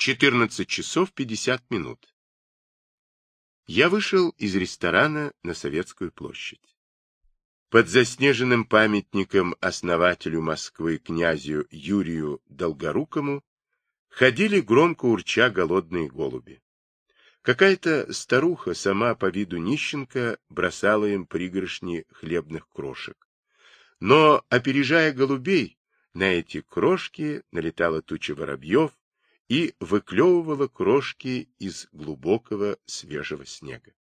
14 часов 50 минут. Я вышел из ресторана на Советскую площадь. Под заснеженным памятником основателю Москвы князю Юрию Долгорукому ходили громко урча голодные голуби. Какая-то старуха, сама по виду нищенка, бросала им пригоршни хлебных крошек. Но, опережая голубей, на эти крошки налетала туча воробьев и выклевывала крошки из глубокого свежего снега.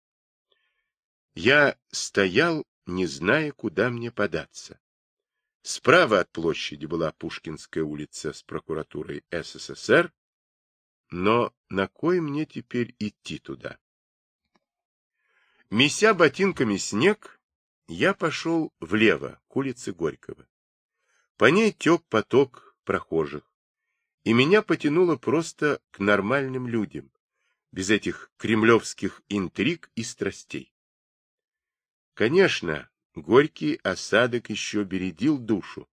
Я стоял, не зная, куда мне податься. Справа от площади была Пушкинская улица с прокуратурой СССР, но на кой мне теперь идти туда? Меся ботинками снег, я пошел влево, к улице Горького. По ней тек поток прохожих, и меня потянуло просто к нормальным людям, без этих кремлевских интриг и страстей. Конечно, горький осадок еще бередил душу,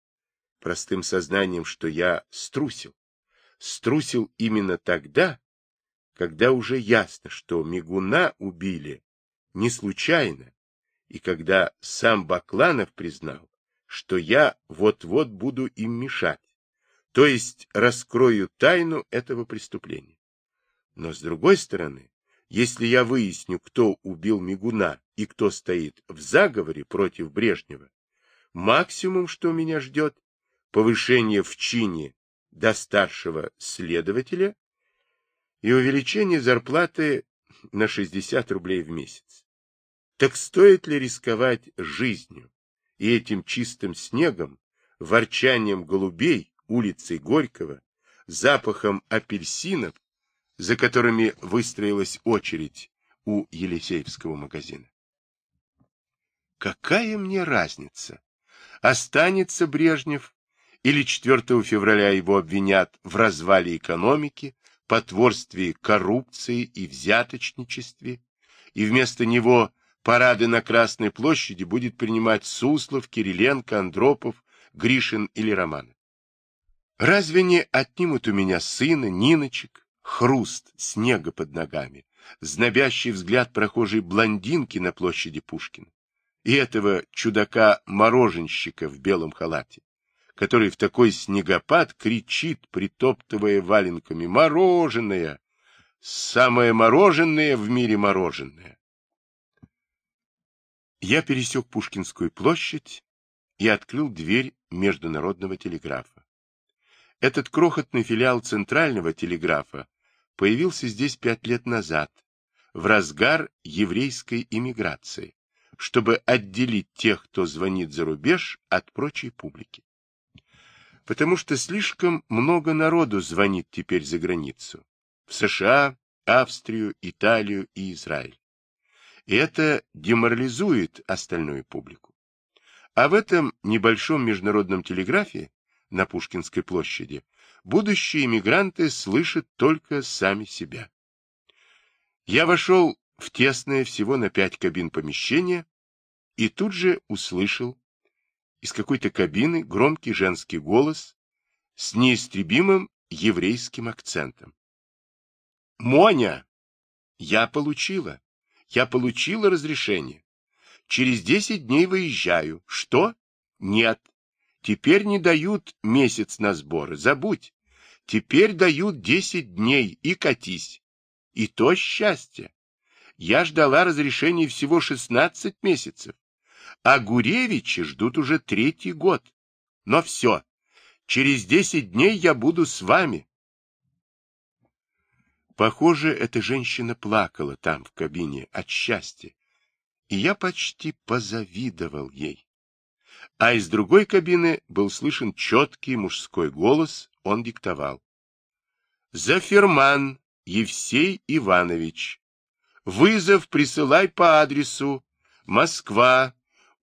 простым сознанием, что я струсил струсил именно тогда, когда уже ясно, что Мигуна убили не случайно, и когда сам Бакланов признал, что я вот-вот буду им мешать, то есть раскрою тайну этого преступления. Но с другой стороны, если я выясню, кто убил Мигуна и кто стоит в заговоре против Брежнева, максимум, что меня ждет, повышение в чине до старшего следователя и увеличение зарплаты на 60 рублей в месяц. Так стоит ли рисковать жизнью и этим чистым снегом, ворчанием голубей, улицей Горького, запахом апельсинов, за которыми выстроилась очередь у Елисеевского магазина? Какая мне разница? Останется Брежнев или 4 февраля его обвинят в развале экономики, потворстве коррупции и взяточничестве, и вместо него парады на Красной площади будет принимать Суслов, Кириленко, Андропов, Гришин или Романов. Разве не отнимут у меня сына, Ниночек, хруст снега под ногами, знобящий взгляд прохожей блондинки на площади Пушкина и этого чудака-мороженщика в белом халате? который в такой снегопад кричит, притоптывая валенками, «Мороженое! Самое мороженое в мире мороженое!» Я пересек Пушкинскую площадь и открыл дверь международного телеграфа. Этот крохотный филиал Центрального телеграфа появился здесь пять лет назад, в разгар еврейской иммиграции, чтобы отделить тех, кто звонит за рубеж, от прочей публики потому что слишком много народу звонит теперь за границу. В США, Австрию, Италию и Израиль. И это деморализует остальную публику. А в этом небольшом международном телеграфе на Пушкинской площади будущие иммигранты слышат только сами себя. Я вошел в тесное всего на пять кабин помещение и тут же услышал из какой-то кабины громкий женский голос с неистребимым еврейским акцентом. «Моня, я получила. Я получила разрешение. Через десять дней выезжаю. Что? Нет. Теперь не дают месяц на сборы. Забудь. Теперь дают десять дней и катись. И то счастье. Я ждала разрешения всего шестнадцать месяцев а Гуревичи ждут уже третий год. Но все, через десять дней я буду с вами. Похоже, эта женщина плакала там, в кабине, от счастья, и я почти позавидовал ей. А из другой кабины был слышен четкий мужской голос, он диктовал. «Заферман Евсей Иванович, вызов присылай по адресу Москва,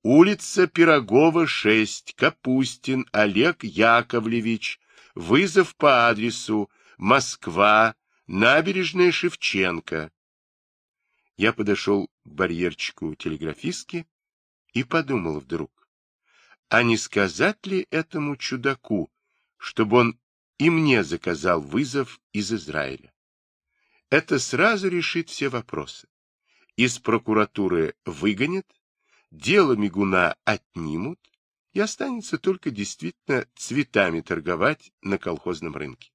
Улица Пирогова, 6, Капустин Олег Яковлевич. Вызов по адресу Москва, набережная Шевченко. Я подошел к барьерчику телеграфистки и подумал вдруг, а не сказать ли этому чудаку, чтобы он и мне заказал вызов из Израиля. Это сразу решит все вопросы. Из прокуратуры выгонят, дело мигуна отнимут, и останется только действительно цветами торговать на колхозном рынке.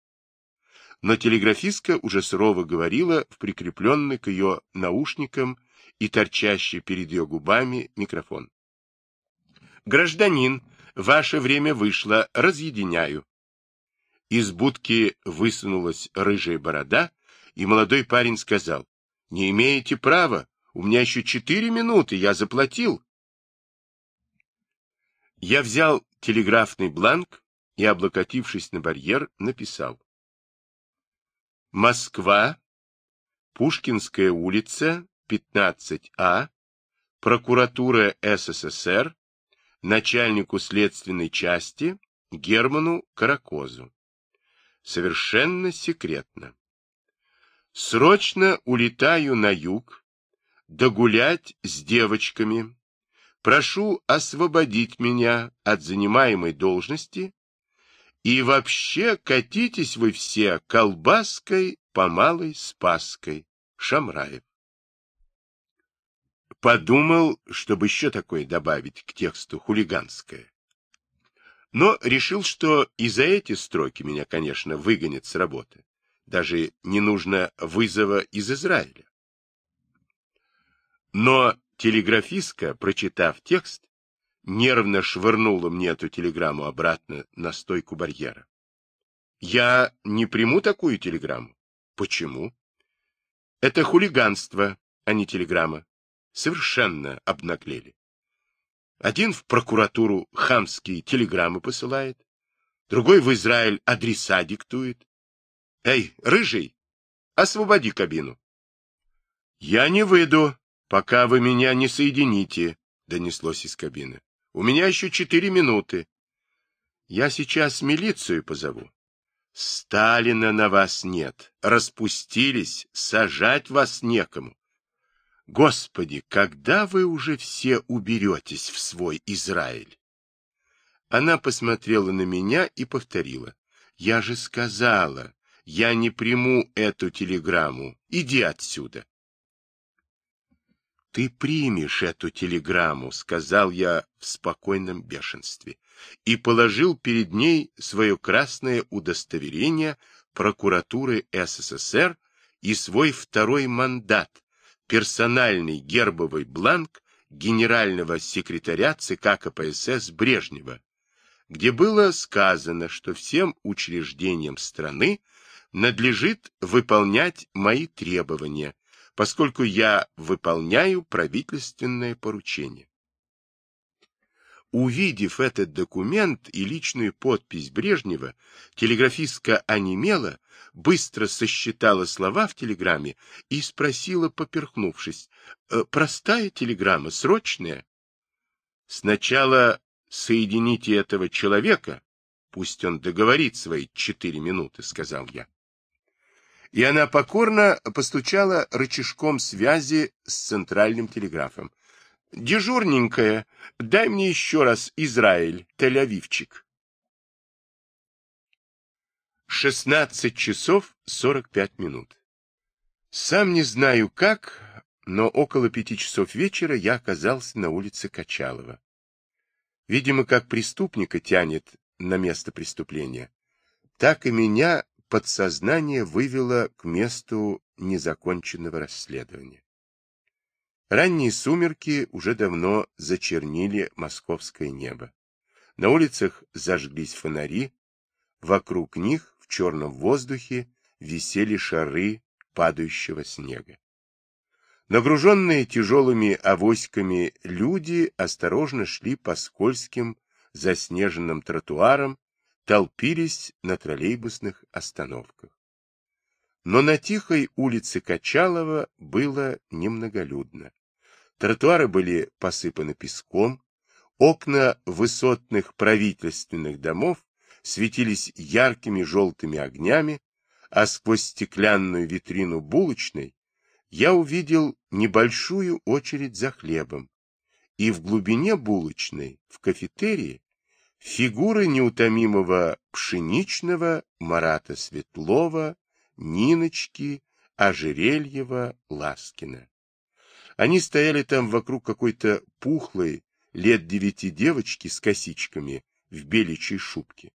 Но телеграфистка уже сурово говорила в прикрепленный к ее наушникам и торчащий перед ее губами микрофон. «Гражданин, ваше время вышло, разъединяю». Из будки высунулась рыжая борода, и молодой парень сказал, «Не имеете права, у меня еще четыре минуты, я заплатил». Я взял телеграфный бланк и, облокотившись на барьер, написал. Москва, Пушкинская улица, 15А, прокуратура СССР, начальнику следственной части Герману Каракозу. Совершенно секретно. Срочно улетаю на юг, догулять с девочками. Прошу освободить меня от занимаемой должности и вообще катитесь вы все колбаской по малой Спаской, Шамраев. Подумал, чтобы еще такое добавить к тексту хулиганское. Но решил, что и за эти строки меня, конечно, выгонят с работы. Даже не нужно вызова из Израиля. Но телеграфистка, прочитав текст, нервно швырнула мне эту телеграмму обратно на стойку барьера. Я не приму такую телеграмму. Почему? Это хулиганство, а не телеграмма. Совершенно обнаглели. Один в прокуратуру хамские телеграммы посылает, другой в Израиль адреса диктует. Эй, рыжий, освободи кабину. Я не выйду, пока вы меня не соедините, донеслось из кабины. У меня еще четыре минуты. Я сейчас милицию позову. Сталина на вас нет. Распустились, сажать вас некому. Господи, когда вы уже все уберетесь в свой Израиль? Она посмотрела на меня и повторила. Я же сказала, я не приму эту телеграмму. Иди отсюда. «Ты примешь эту телеграмму», — сказал я в спокойном бешенстве, и положил перед ней свое красное удостоверение прокуратуры СССР и свой второй мандат, персональный гербовый бланк генерального секретаря ЦК КПСС Брежнева, где было сказано, что всем учреждениям страны надлежит выполнять мои требования, поскольку я выполняю правительственное поручение. Увидев этот документ и личную подпись Брежнева, телеграфистка онемела, быстро сосчитала слова в телеграмме и спросила, поперхнувшись, «Э, «Простая телеграмма, срочная?» «Сначала соедините этого человека, пусть он договорит свои четыре минуты», — сказал я и она покорно постучала рычажком связи с центральным телеграфом. «Дежурненькая, дай мне еще раз Израиль, Тель-Авивчик». 16 часов 45 минут. Сам не знаю как, но около пяти часов вечера я оказался на улице Качалова. Видимо, как преступника тянет на место преступления, так и меня подсознание вывело к месту незаконченного расследования. Ранние сумерки уже давно зачернили московское небо. На улицах зажглись фонари, вокруг них черном воздухе висели шары падающего снега. Нагруженные тяжелыми авоськами люди осторожно шли по скользким заснеженным тротуарам толпились на троллейбусных остановках. Но на тихой улице Качалова было немноголюдно. Тротуары были посыпаны песком, окна высотных правительственных домов светились яркими желтыми огнями, а сквозь стеклянную витрину булочной я увидел небольшую очередь за хлебом, и в глубине булочной, в кафетерии, фигуры неутомимого Пшеничного, Марата Светлова, Ниночки, Ожерельева, Ласкина. Они стояли там вокруг какой-то пухлой, лет девяти девочки с косичками в беличьей шубке.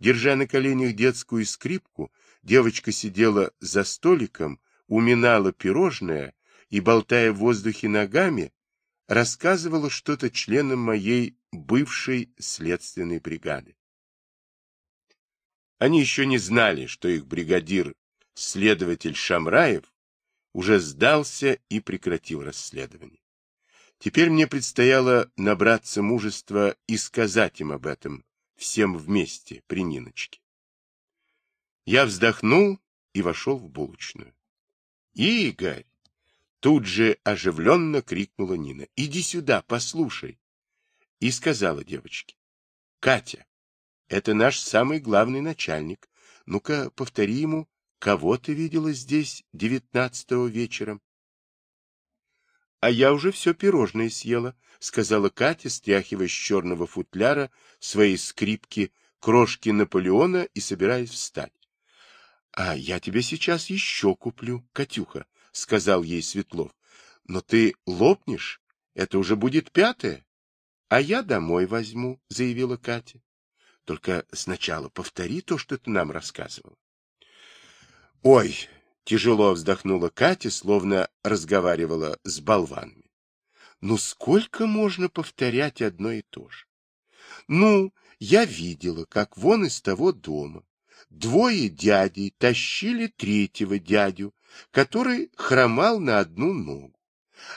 Держа на коленях детскую скрипку, девочка сидела за столиком, уминала пирожное и, болтая в воздухе ногами, рассказывала что-то членам моей бывшей следственной бригады. Они еще не знали, что их бригадир, следователь Шамраев, уже сдался и прекратил расследование. Теперь мне предстояло набраться мужества и сказать им об этом всем вместе при Ниночке. Я вздохнул и вошел в булочную. — Игорь! Тут же оживленно крикнула Нина. — Иди сюда, послушай. И сказала девочке. — Катя, это наш самый главный начальник. Ну-ка, повтори ему, кого ты видела здесь девятнадцатого вечером? — А я уже все пирожное съела, — сказала Катя, стряхивая с черного футляра свои скрипки, крошки Наполеона и собираясь встать. — А я тебе сейчас еще куплю, Катюха, — сказал ей Светлов. — Но ты лопнешь, это уже будет пятое. — А я домой возьму, — заявила Катя. — Только сначала повтори то, что ты нам рассказывал. — Ой, — тяжело вздохнула Катя, словно разговаривала с болванами. — Ну сколько можно повторять одно и то же? Ну, я видела, как вон из того дома двое дядей тащили третьего дядю, который хромал на одну ногу.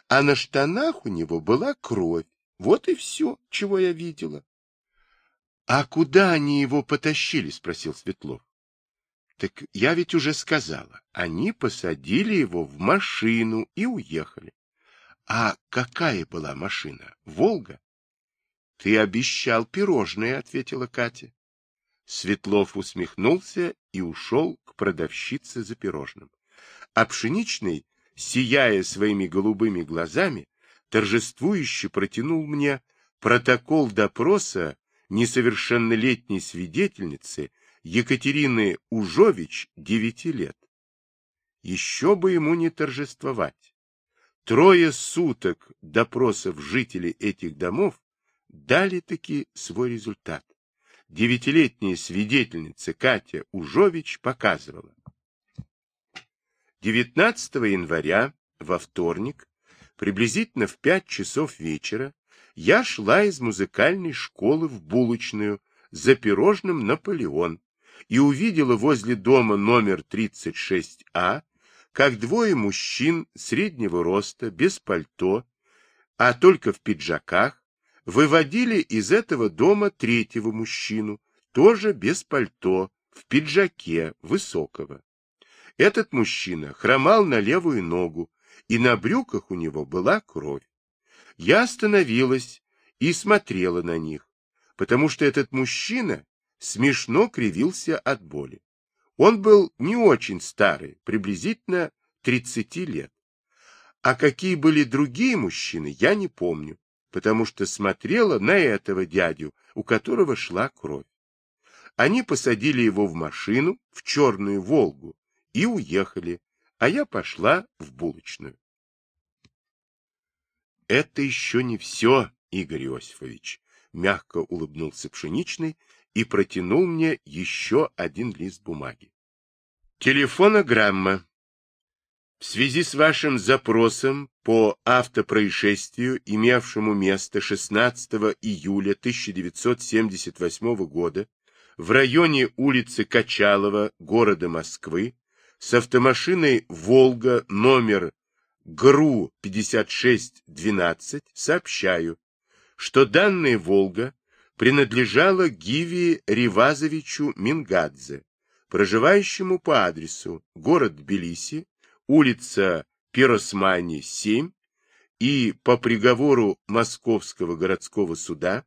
А на штанах у него была кровь. Вот и все, чего я видела. — А куда они его потащили? — спросил Светлов. — Так я ведь уже сказала. Они посадили его в машину и уехали. — А какая была машина? Волга? — Ты обещал пирожное, — ответила Катя. Светлов усмехнулся и ушел к продавщице за пирожным. А Пшеничный, сияя своими голубыми глазами, торжествующе протянул мне протокол допроса несовершеннолетней свидетельницы Екатерины Ужович, девяти лет. Еще бы ему не торжествовать. Трое суток допросов жителей этих домов дали-таки свой результат девятилетняя свидетельница Катя Ужович показывала. 19 января, во вторник, приблизительно в пять часов вечера, я шла из музыкальной школы в булочную за пирожным «Наполеон» и увидела возле дома номер 36А, как двое мужчин среднего роста, без пальто, а только в пиджаках, выводили из этого дома третьего мужчину, тоже без пальто, в пиджаке, высокого. Этот мужчина хромал на левую ногу, и на брюках у него была кровь. Я остановилась и смотрела на них, потому что этот мужчина смешно кривился от боли. Он был не очень старый, приблизительно 30 лет. А какие были другие мужчины, я не помню потому что смотрела на этого дядю, у которого шла кровь. Они посадили его в машину, в черную «Волгу», и уехали, а я пошла в булочную. Это еще не все, Игорь Иосифович, мягко улыбнулся Пшеничный и протянул мне еще один лист бумаги. Телефонограмма в связи с вашим запросом по автопроисшествию, имевшему место 16 июля 1978 года в районе улицы Качалова, города Москвы, с автомашиной «Волга» номер ГРУ 5612 сообщаю, что данная «Волга» принадлежала Гивии Ривазовичу Мингадзе, проживающему по адресу город Тбилиси, улица Пиросмани, 7, и по приговору Московского городского суда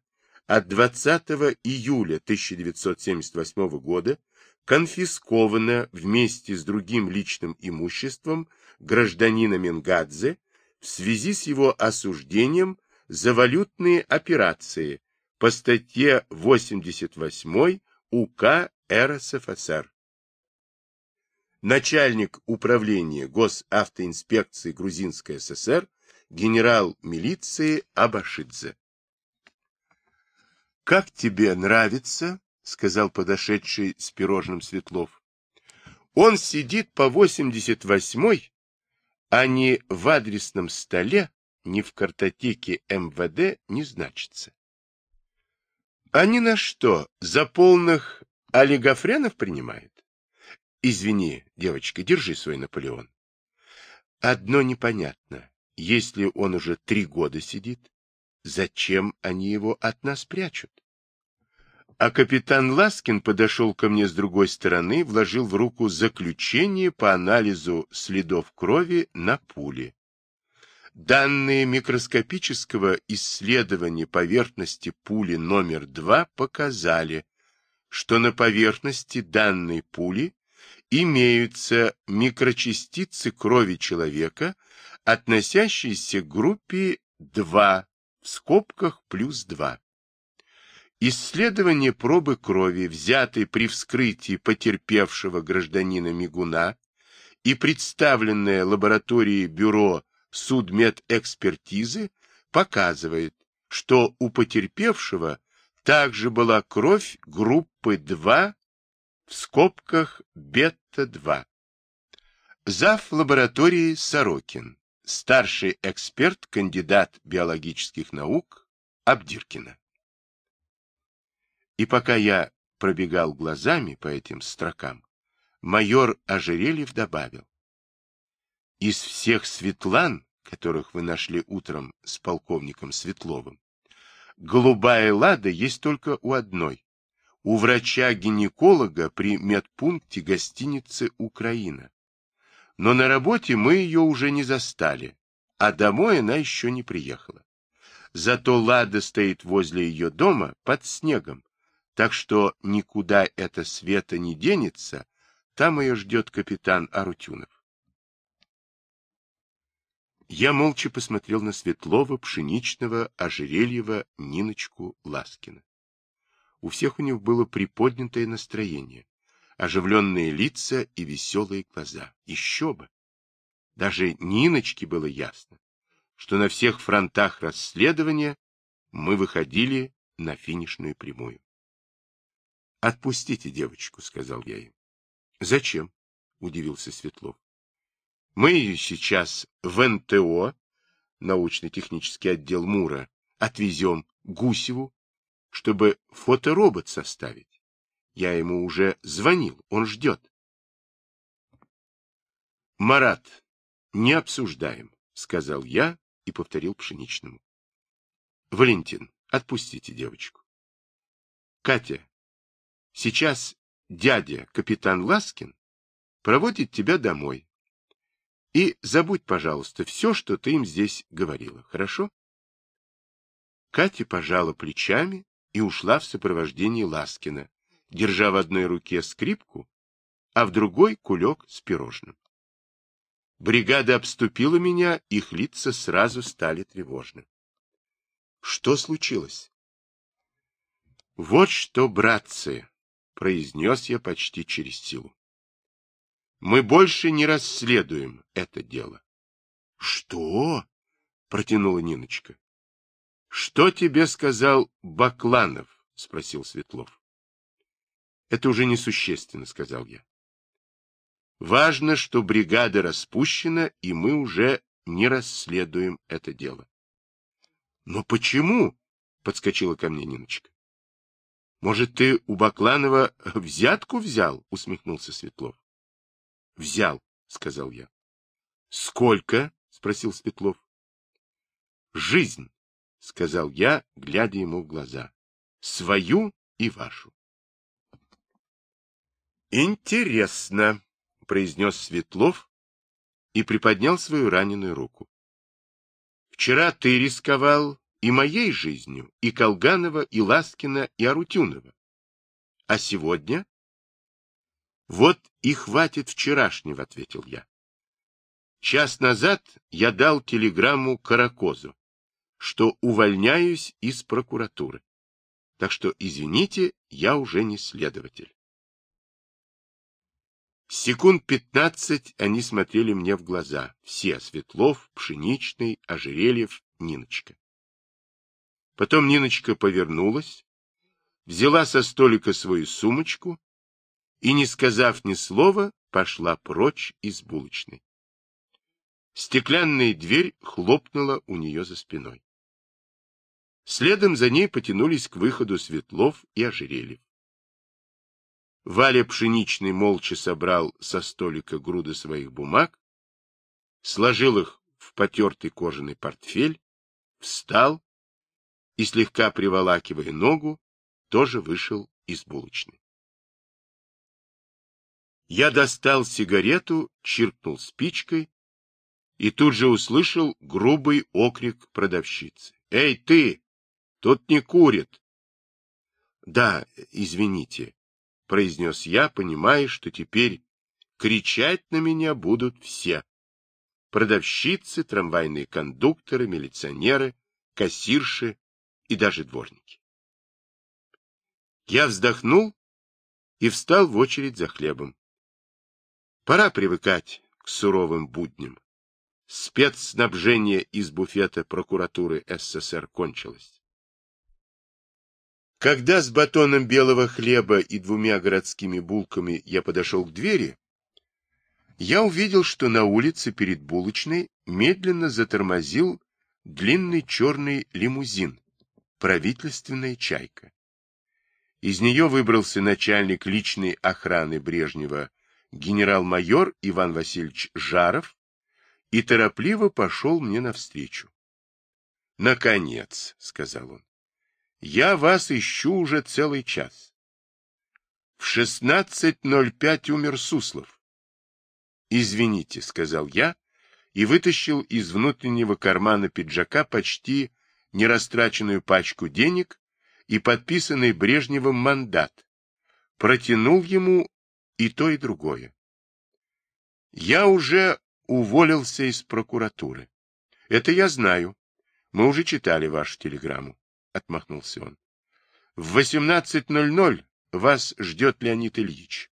от 20 июля 1978 года конфисковано вместе с другим личным имуществом гражданина Менгадзе в связи с его осуждением за валютные операции по статье 88 УК РСФСР. Начальник управления госавтоинспекции Грузинской ССР генерал милиции Абашидзе. «Как тебе нравится?» — сказал подошедший с пирожным Светлов. «Он сидит по 88-й, а ни в адресном столе, ни в картотеке МВД не значится». «Они на что, за полных олигофренов принимают?» «Извини, девочка, держи свой Наполеон». «Одно непонятно. Если он уже три года сидит, зачем они его от нас прячут? А капитан Ласкин подошел ко мне с другой стороны, вложил в руку заключение по анализу следов крови на пуле. Данные микроскопического исследования поверхности пули номер два показали, что на поверхности данной пули имеются микрочастицы крови человека, относящиеся к группе 2 в скобках плюс 2. Исследование пробы крови, взятой при вскрытии потерпевшего гражданина Мигуна и представленное лабораторией бюро судмедэкспертизы, показывает, что у потерпевшего также была кровь группы 2 в скобках бета-2. Зав. лаборатории Сорокин, старший эксперт, кандидат биологических наук Абдиркина. И пока я пробегал глазами по этим строкам, майор Ожерельев добавил. Из всех Светлан, которых вы нашли утром с полковником Светловым, голубая лада есть только у одной, у врача-гинеколога при медпункте гостиницы «Украина». Но на работе мы ее уже не застали, а домой она еще не приехала. Зато Лада стоит возле ее дома под снегом, так что никуда эта Света не денется, там ее ждет капитан Арутюнов. Я молча посмотрел на Светлова, Пшеничного, Ожерельева, Ниночку, Ласкина. У всех у них было приподнятое настроение, оживленные лица и веселые глаза. Еще бы! Даже Ниночке было ясно, что на всех фронтах расследования мы выходили на финишную прямую. — Отпустите девочку, — сказал я им. — Зачем? — удивился Светлов. — Мы ее сейчас в НТО, научно-технический отдел МУРа, отвезем Гусеву чтобы фоторобот составить. Я ему уже звонил, он ждет. Марат, не обсуждаем, сказал я и повторил Пшеничному. Валентин, отпустите девочку. Катя, сейчас дядя, капитан Ласкин, проводит тебя домой. И забудь, пожалуйста, все, что ты им здесь говорила, хорошо? Катя пожала плечами и ушла в сопровождении Ласкина, держа в одной руке скрипку, а в другой кулек с пирожным. Бригада обступила меня, их лица сразу стали тревожны. Что случилось? Вот что, братцы, произнес я почти через силу. Мы больше не расследуем это дело. Что? протянула Ниночка. Что тебе сказал Бакланов? — спросил Светлов. — Это уже несущественно, — сказал я. Важно, что бригада распущена, и мы уже не расследуем это дело. — Но почему? — подскочила ко мне Ниночка. — Может, ты у Бакланова взятку взял? — усмехнулся Светлов. — Взял, — сказал я. — Сколько? — спросил Светлов. — Жизнь. — сказал я, глядя ему в глаза. — Свою и вашу. «Интересно», — произнес Светлов и приподнял свою раненую руку. «Вчера ты рисковал и моей жизнью, и Колганова, и Ласкина, и Арутюнова. А сегодня?» «Вот и хватит вчерашнего», — ответил я. Час назад я дал телеграмму Каракозу что увольняюсь из прокуратуры. Так что, извините, я уже не следователь. Секунд пятнадцать они смотрели мне в глаза. Все — Светлов, Пшеничный, Ожерельев, Ниночка. Потом Ниночка повернулась, взяла со столика свою сумочку и, не сказав ни слова, пошла прочь из булочной. Стеклянная дверь хлопнула у нее за спиной. Следом за ней потянулись к выходу Светлов и Ожерельев. Валя Пшеничный молча собрал со столика груды своих бумаг, сложил их в потертый кожаный портфель, встал и, слегка приволакивая ногу, тоже вышел из булочной. Я достал сигарету, чиркнул спичкой и тут же услышал грубый окрик продавщицы. — Эй, ты! Тут не курит! — Да, извините, — произнес я, понимая, что теперь кричать на меня будут все. Продавщицы, трамвайные кондукторы, милиционеры, кассирши и даже дворники. Я вздохнул и встал в очередь за хлебом. Пора привыкать к суровым будням. Спецснабжение из буфета прокуратуры СССР кончилось. Когда с батоном белого хлеба и двумя городскими булками я подошел к двери, я увидел, что на улице перед булочной медленно затормозил длинный черный лимузин, правительственная чайка. Из нее выбрался начальник личной охраны Брежнева генерал-майор Иван Васильевич Жаров и торопливо пошел мне навстречу. — Наконец, — сказал он, — я вас ищу уже целый час. В 16.05 умер Суслов. — Извините, — сказал я и вытащил из внутреннего кармана пиджака почти нерастраченную пачку денег и подписанный Брежневым мандат. Протянул ему и то, и другое. Я уже уволился из прокуратуры. Это я знаю. Мы уже читали вашу телеграмму, — отмахнулся он. В 18.00 вас ждет Леонид Ильич.